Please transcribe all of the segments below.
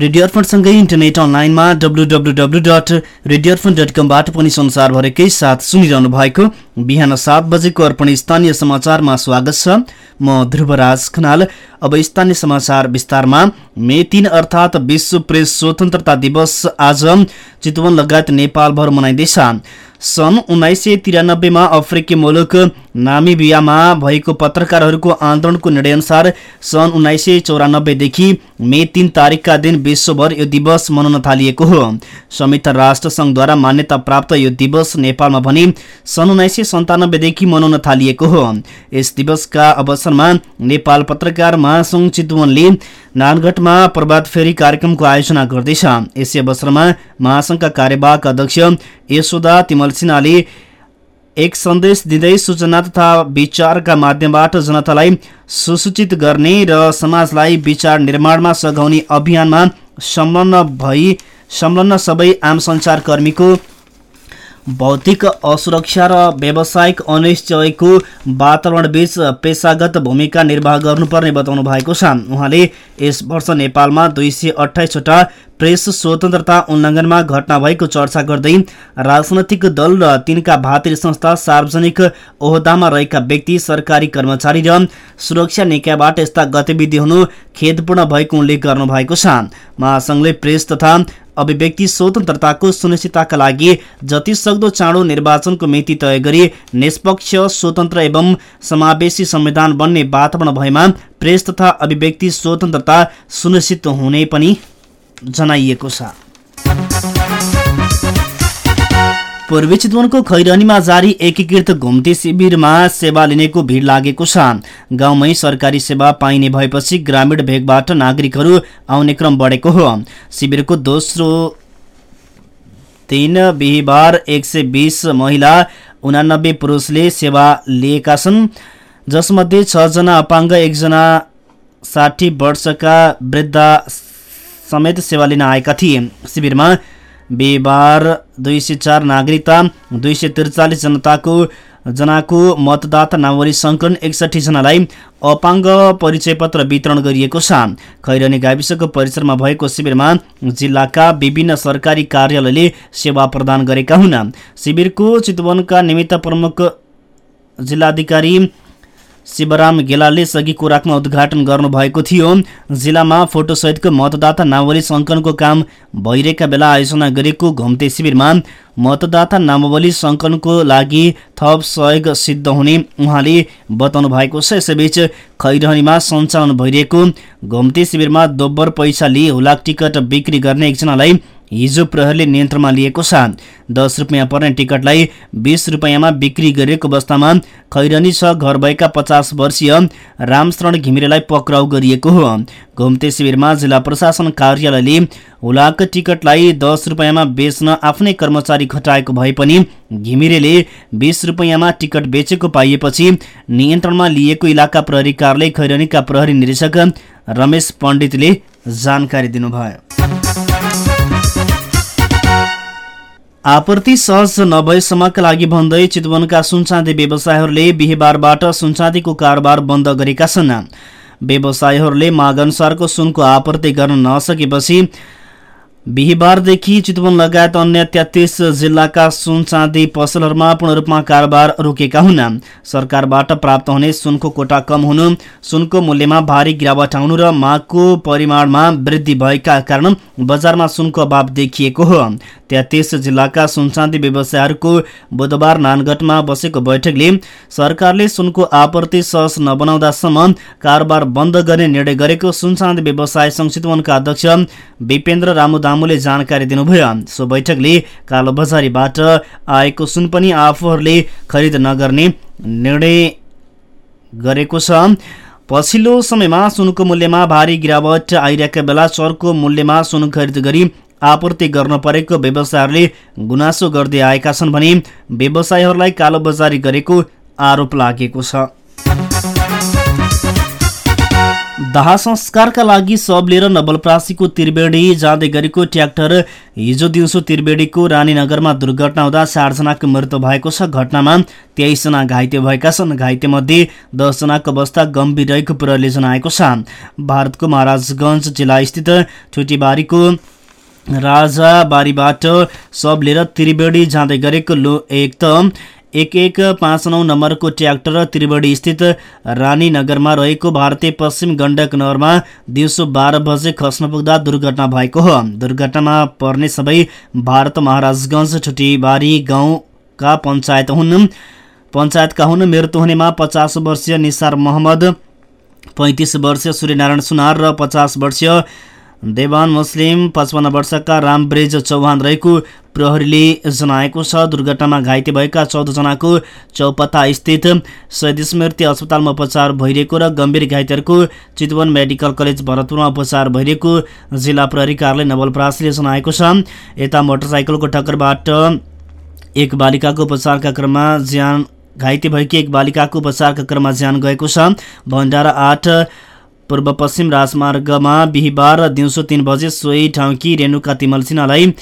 Radio अर्पणसँगै internet अनलाइनमा W W W dot radio Arpan dot कमबाट पनि संसारभरिकै साथ सुनिरहनु भएको बिहान सात बजेको अर्पण स्थानीय समाचारमा स्वागत छ। म ध्रुवराज खनाल। अब स्थानीय समाचार विस्तारमा। मे तिन अर्थात् विश्व प्रेस स्वतन्त्रता दिवस आज चितवन लगायत नेपालभर मनाइँदैछ। सन् उन्नाइस सय तिरानब्बेमा अफ्रिकी मुलुक नामिबियामा भएको पत्रकारहरूको आन्दोलनको निर्णयअनुसार सन् उन्नाइस सय चौरानब्बेदेखि मे तीन तारिकका दिन विश्वभर यो दिवस मनाउन थालिएको हो। संयुक्त राष्ट्र संघद्वारा मान्यता प्राप्त यो दिवस नेपालमा भने सन् उन्नाइस सय सन्तानब्बेदेखि मनाउन थालिएको हो। यस दिवसका अवसरमा नेपाल पत्रकार महासङ्घ चितवनले नानगढमा प्रभात फेरी कार्यक्रमको आयोजना गर्दैछ। यसै अवसरमा महासङ्घका कार्यवाहक अध्यक्ष यशोदा तिमल सिन्हाले एक सन्देश दिँदै सूचना तथा विचारका माध्यमबाट जनतालाई सुसूचित गर्ने र समाजलाई विचार निर्माणमा सघाउने अभियानमा संलग्न भई संलग्न सबै आम सञ्चारकर्मीको भौतिक असुरक्षा र व्यावसायिक अनिश्चयको वातावरणबीच पेसागत भूमिका निर्वाह गर्नुपर्ने बताउनु भएको छ। उहाँले यस वर्ष नेपालमा दुई सय अठाइसवटा प्रेस स्वतन्त्रता उल्लङ्घनमा घटना भएको चर्चा गर्दै राजनैतिक दल र तिनका भातृ संस्था सार्वजनिक ओहदामा रहेका व्यक्ति सरकारी कर्मचारी र सुरक्षा निकायबाट यस्ता गतिविधि हुनु खेदपूर्ण भएको उल्लेख गर्नुभएको छ। महासङ्घले प्रेस तथा अभिव्यक्ति स्वतन्त्रताको सुनिश्चितताका लागि जति सक्दो चाँडो निर्वाचनको मिति तय गरी निष्पक्ष स्वतन्त्र एवं समावेशी संविधान बन्ने वातावरण भएमा प्रेस तथा अभिव्यक्ति स्वतन्त्रता सुनिश्चित हुने पनि जनाइएको छ। पूर्वी चितवनको खैरनीमा जारी एकीकृत घुम्ती शिविरमा सेवा लिनेको भिड लागेको छ। गाउँमै सरकारी सेवा पाइने भएपछि ग्रामीण भेगबाट नागरिकहरू आउने क्रम बढेको हो। शिविरको दोस्रो दिन बिहिबार एक सय बिस महिला उनानब्बे पुरुषले सेवा लिएका छन्। जसमध्ये छजना अपाङ्ग एकजना साठी वर्षका वृद्ध समेत सेवा लिन आएका थिए। शिविरमा बिहिबार दुई सय चार नागरिकता दुई सय त्रिचालिस जनताको जनाको मतदाता नावली सङ्कलन एकसठी जनालाई अपाङ्ग परिचय पत्र वितरण गरिएको छ। खैरनी गाविसको परिसरमा भएको शिविरमा जिल्लाका विभिन्न सरकारी कार्यालयले सेवा प्रदान गरेका हुन्। शिविरको चितवनका निमित्त प्रमुख जिल्लाधिकारी शिवराम गेलालले सघिको राखमा उद्घाटन गर्नुभएको थियो। जिल्लामा फोटोसहितको मतदाता नावली सङ्कलनको काम भइरहेका बेला आयोजना गरेको घुम्ते शिविरमा मतदाता नामावली सङ्कलनको लागि थप सहयोग सिद्ध हुने उहाँले बताउनु भएको छ। यसैबीच खैरहनीमा सञ्चालन भइरहेको घुम्ते शिविरमा दोब्बर पैसा लिए हुलाक टिकट बिक्री गर्ने एकजनालाई हिजो प्रहरले नियन्त्रणमा लिएको छ दस रुपियाँ पर्ने टिकटलाई बिस रुपियाँमा बिक्री गरिएको अवस्थामा खैरनी छ घर भएका पचास वर्षीय रामशरण घिमिरेलाई पक्राउ गरिएको हो। घुम्ते शिविरमा जिल्ला प्रशासन कार्यालयले हुलाक टिकटलाई दस रुपियाँमा बेच्न आफ्नै कर्मचारी खटाएको भए पनि घिमिरेले बिस रुपियाँमा टिकट बेचेको पाइएपछि नियन्त्रणमा लिएको इलाका प्रहरी कार्यालय खैरनीका प्रहरी निरीक्षक रमेश पण्डितले जानकारी दिनुभयो। आपूर्ति सहज नभएसम्मका लागि भन्दै चितवनका सुनचाँदी व्यवसायहरूले बिहिबारबाट सुनचाँदीको कारोबार बन्द गरेका छन्। व्यवसायीहरूले मागअनुसारको सुनको आपूर्ति गर्न नसकेपछि बिहिबारदेखि चितवन लगायत अन्य तेत्तिस जिल्लाका सुन चाँदी पसलहरूमा पूर्ण रूपमा कारोबार रोकेका हुन्। सरकारबाट प्राप्त हुने सुनको कोटा कम हुनु सुनको मूल्यमा भारी गिरावट आउनु र मागको परिमाणमा वृद्धि भएका कारण बजारमा सुनको अभाव देखिएको हो। तेत्तिस जिल्लाका सुनचाँदी व्यवसायहरूको बुधबार नानगढमा बसेको बैठकले सरकारले सुनको आपूर्ति सहज नबनाउँदासम्म कारोबार बन्द गर्ने निर्णय गरेको सुनचाँदी व्यवसाय संचितवनका अध्यक्ष विपेन्द्र रामुदामुले जानकारी दिनुभयो। सो बैठकले कालोबजारीबाट आएको सुन पनि आफूहरूले खरिद नगर्ने निर्णय गरेको छ। पछिल्लो समयमा सुनको मूल्यमा भारी गिरावट आइरहेका बेला चर्को मूल्यमा सुन खरिद गरी आपूर्ति गर्न परेको व्यवसायहरूले गुनासो गर्दै आएका छन् भने व्यवसायीहरूलाई कालोबजारी गरेको आरोप लागेको छ। दाह संस्कारका लागि सब लिएर नवलप्रासीको त्रिवेणी जाँदै गरेको ट्र्याक्टर हिजो दिउँसो त्रिवेणीको रानीनगरमा दुर्घटना हुँदा चारजनाको मृत्यु भएको छ। घटनामा तेइसजना घाइते भएका छन्। घाइतेमध्ये दसजनाको अवस्था गम्भीर रहेको प्रहरीले जनाएको छ। भारतको महाराजगञ्ज जिल्लास्थित ठुटीबारीको राजाबारीबाट सब लिएर त्रिवेणी जाँदै गरेको लो एक त एक एक पाँच नौ नम्बरको ट्र्याक्टर त्रिवेणी स्थित रानीनगरमा रहेको भारतीय पश्चिम गण्डक नगरमा दिउँसो बाह्र बजे खस्न पुग्दा दुर्घटना भएको हो। दुर्घटनामा पर्ने सबै भारत महाराजगञ्ज ठुटीबारी गाउँका पञ्चायत हुन्। पञ्चायतका हुन् मृत्यु हुनेमा पचास वर्षीय निसार मोहम्मद पैँतिस वर्षीय सूर्यनारायण सुनार र पचास वर्षीय देवान मुस्लिम पचपन्न वर्षका रामब्रेज चौहान रहेको प्रहरीले जनाएको छ। दुर्घटनामा घाइते भएका चौधजनाको चौपत्ता स्थित शहीद स्मृति अस्पतालमा उपचार भइरहेको र गम्भीर घाइतेहरूको चितवन मेडिकल कलेज भरतपुरमा उपचार भइरहेको जिल्ला प्रहरी कार्यालय नवलपरासीले जनाएको छ। यता मोटरसाइकलको टक्करबाट एक बालिकाको उपचारका क्रममा ज्यान घाइते भएकी एक बालिकाको उपचारका क्रममा ज्यान गएको छ। भण्डारा आठ पूर्व पश्चिम राजमार्गमा बिहिबार दिउँसो तीन बजे सोही ठाउँकी रेणुका तिमल सिन्हालाई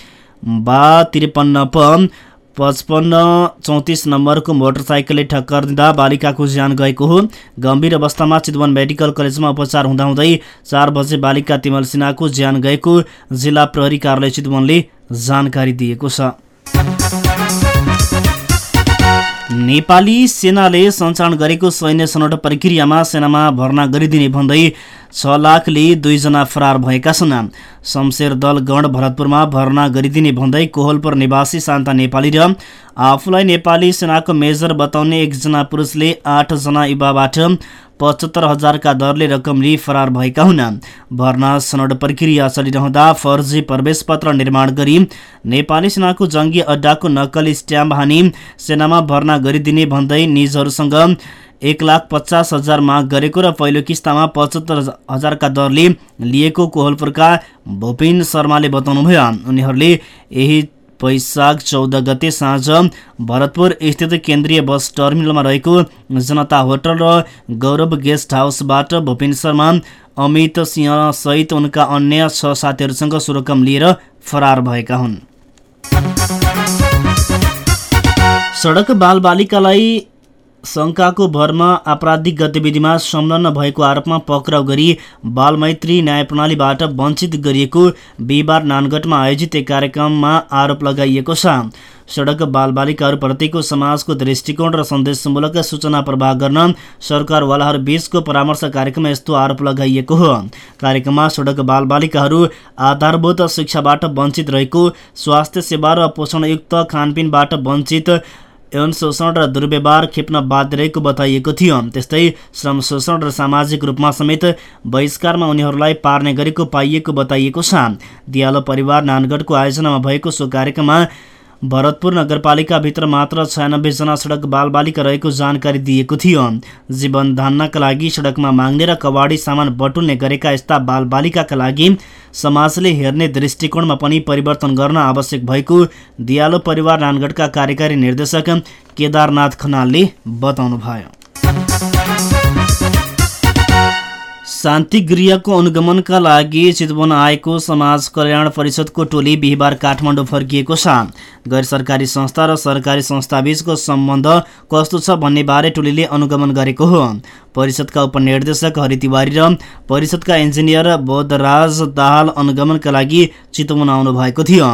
बा त्रिपन्न प पचपन्न चौतिस नम्बरको मोटरसाइकलले ठक्कर दिँदा बालिकाको ज्यान गएको हो। गम्भीर अवस्थामा चितवन मेडिकल कलेजमा उपचार हुँदाहुँदै चार बजे बालिका तिमल सिन्हाको ज्यान गएको जिल्ला प्रहरी कार्यालय चितवनले जानकारी दिएको छ। नेपाली सेनाले सञ्चालन गरेको सैन्य सनौट प्रक्रियामा सेनामा भर्ना गरिदिने भन्दै छ लाखले दुईजना फरार भएका छन्। शमशेर दल गण भरतपुरमा भर्ना गरिदिने भन्दै कोहलपुर निवासी शान्ता नेपाली र आफूलाई नेपाली सेनाको मेजर बताउने एकजना पुरुषले आठजना युवाबाट पचहत्तर हजारका दरले रकम लिई फरार भएका हुन्। भर्ना सनद प्रक्रिया चलिरहँदा फर्जी प्रवेश पत्र निर्माण गरी नेपाली सेनाको जङ्गी अड्डाको नक्कली स्ट्याम्प हानी सेनामा भर्ना गरिदिने भन्दै निजहरूसँग एक लाख पचास हजार माग गरेको र पहिलो किस्तामा पचहत्तर हजारका दरले लिएको कोहलपुरका भूपिन शर्माले बताउनुभयो। उनीहरूले यही वैशाख चौध गते साँझ भरतपुर स्थित केन्द्रीय बस टर्मिनलमा रहेको जनता होटल र गौरव गेस्ट हाउसबाट भूपिन शर्मा अमित सिंह सहित उनका अन्य छ साथीहरूसँग सुरकम लिएर फरार भएका हुन्। सडक बालबालिकालाई शङ्काको भरमा आपराधिक गतिविधिमा संलग्न भएको आरोपमा पक्राउ गरी बालमैत्री न्याय प्रणालीबाट वञ्चित गरिएको बिहिबार नानगढमा आयोजित एक कार्यक्रममा आरोप लगाइएको छ। सडक बालबालिकाहरूप्रतिको समाजको दृष्टिकोण र सन्देशमूलक सूचना प्रवाह गर्न सरकारवालाहरू बीचको परामर्श कार्यक्रममा यस्तो आरोप लगाइएको हो। कार्यक्रममा सडक बालबालिकाहरू आधारभूत शिक्षाबाट वञ्चित रहेको स्वास्थ्य सेवा र पोषणयुक्त खानपिनबाट वञ्चित यौन शोषण र दुर्व्यवहार खेप्न बाध्य रहेको बताइएको थियो। त्यस्तै श्रम शोषण र सामाजिक रूपमा समेत बहिष्कारमा उनीहरूलाई पार्ने गरेको पाइएको बताइएको छ। दियालो परिवार नानगढको आयोजनामा भएको सो कार्यक्रममा भरतपुर नगरपालिकाभित्र मात्र छयानब्बेजना सडक बालबालिका रहेको जानकारी दिएको थियो। जीवन धान्नका लागि सडकमा माग्ने र कवाडी सामान बटुल्ने गरेका यस्ता बालबालिकाका लागि समाजले हेर्ने दृष्टिकोणमा पनि परिवर्तन गर्न आवश्यक भएको दियालो परिवार नानगढका कार्यकारी निर्देशक केदारनाथ खनालले बताउनुभयो। शान्ति गृहको अनुगमनका लागि चितवन आएको समाज कल्याण परिषदको टोली बिहिबार काठमाडौँ फर्किएको छ। गैर सरकारी संस्था र सरकारी संस्थाबीचको सम्बन्ध कस्तो छ भन्ने बारे टोलीले अनुगमन गरेको हो। परिषदका उपनिर्देशक हरि तिवारी र परिषदका इन्जिनियर बोधराज दाहाल अनुगमनका लागि चितवन आउनु भएको थियो।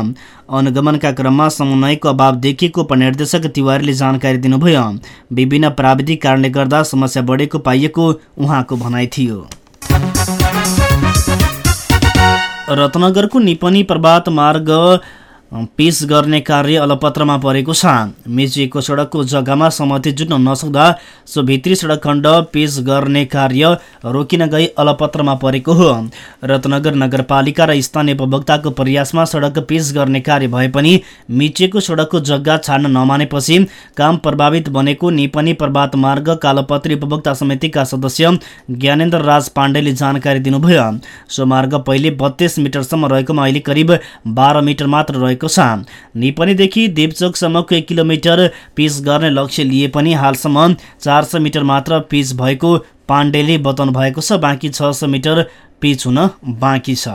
अनुगमनका क्रममा समन्वयको अभाव देखिएको उपनिर्देशक तिवारीले जानकारी दिनुभयो। विभिन्न प्राविधिक कारणले गर्दा समस्या बढेको पाइएको उहाँको भनाइ थियो। रत्नगरको निपनी प्रभात मार्ग पेस गर्ने कार्य अलपत्रमा परेको छ। मेचिएको सडकको जग्गामा सहमति जुट्न नसक्दा सो भित्री सडक खण्ड पेस गर्ने कार्य रोकिन गई अलपत्रमा परेको हो। रत्नगर नगरपालिका र स्थानीय उपभोक्ताको प्रयासमा सडक पेस गर्ने कार्य भए पनि मिचिएको सडकको जग्गा छाड्न नमानेपछि काम प्रभावित बनेको निपनी प्रभात मार्ग कालोपत्री उपभोक्ता समितिका सदस्य ज्ञानेन्द्र राज पाण्डेले जानकारी दिनुभयो। सो मार्ग पहिले बत्तीस मिटरसम्म रहेकोमा अहिले करिब बाह्र मिटर मात्र भएको छ। निपनीदेखि देवचोकसम्मको एक किलोमिटर पिच गर्ने लक्ष्य लिए पनि हालसम्म चार सय मिटर मात्र पिच भएको पाण्डेले बताउनु भएको छ। बाँकी छ सय मिटर पिच हुन बाँकी छ।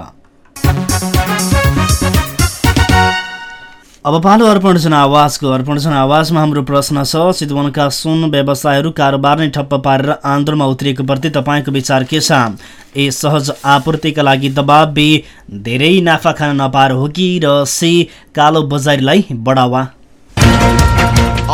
अब पालो अर्पण जनावासको अर्पण जनावासमा हाम्रो प्रश्न छ चितवनका सुन व्यवसायहरू कारोबार नै ठप्प पारेर आन्दोलनमा उत्रिएको प्रति तपाईँको विचार के छ? ए सहज आपूर्तिका लागि दबाब बे धेरै नाफा खान नपाएर हो कि र सी कालो बजारीलाई बढावा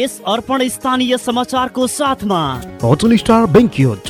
यस अर्पण स्थानीय समाचारको साथमा। Hotel star banquet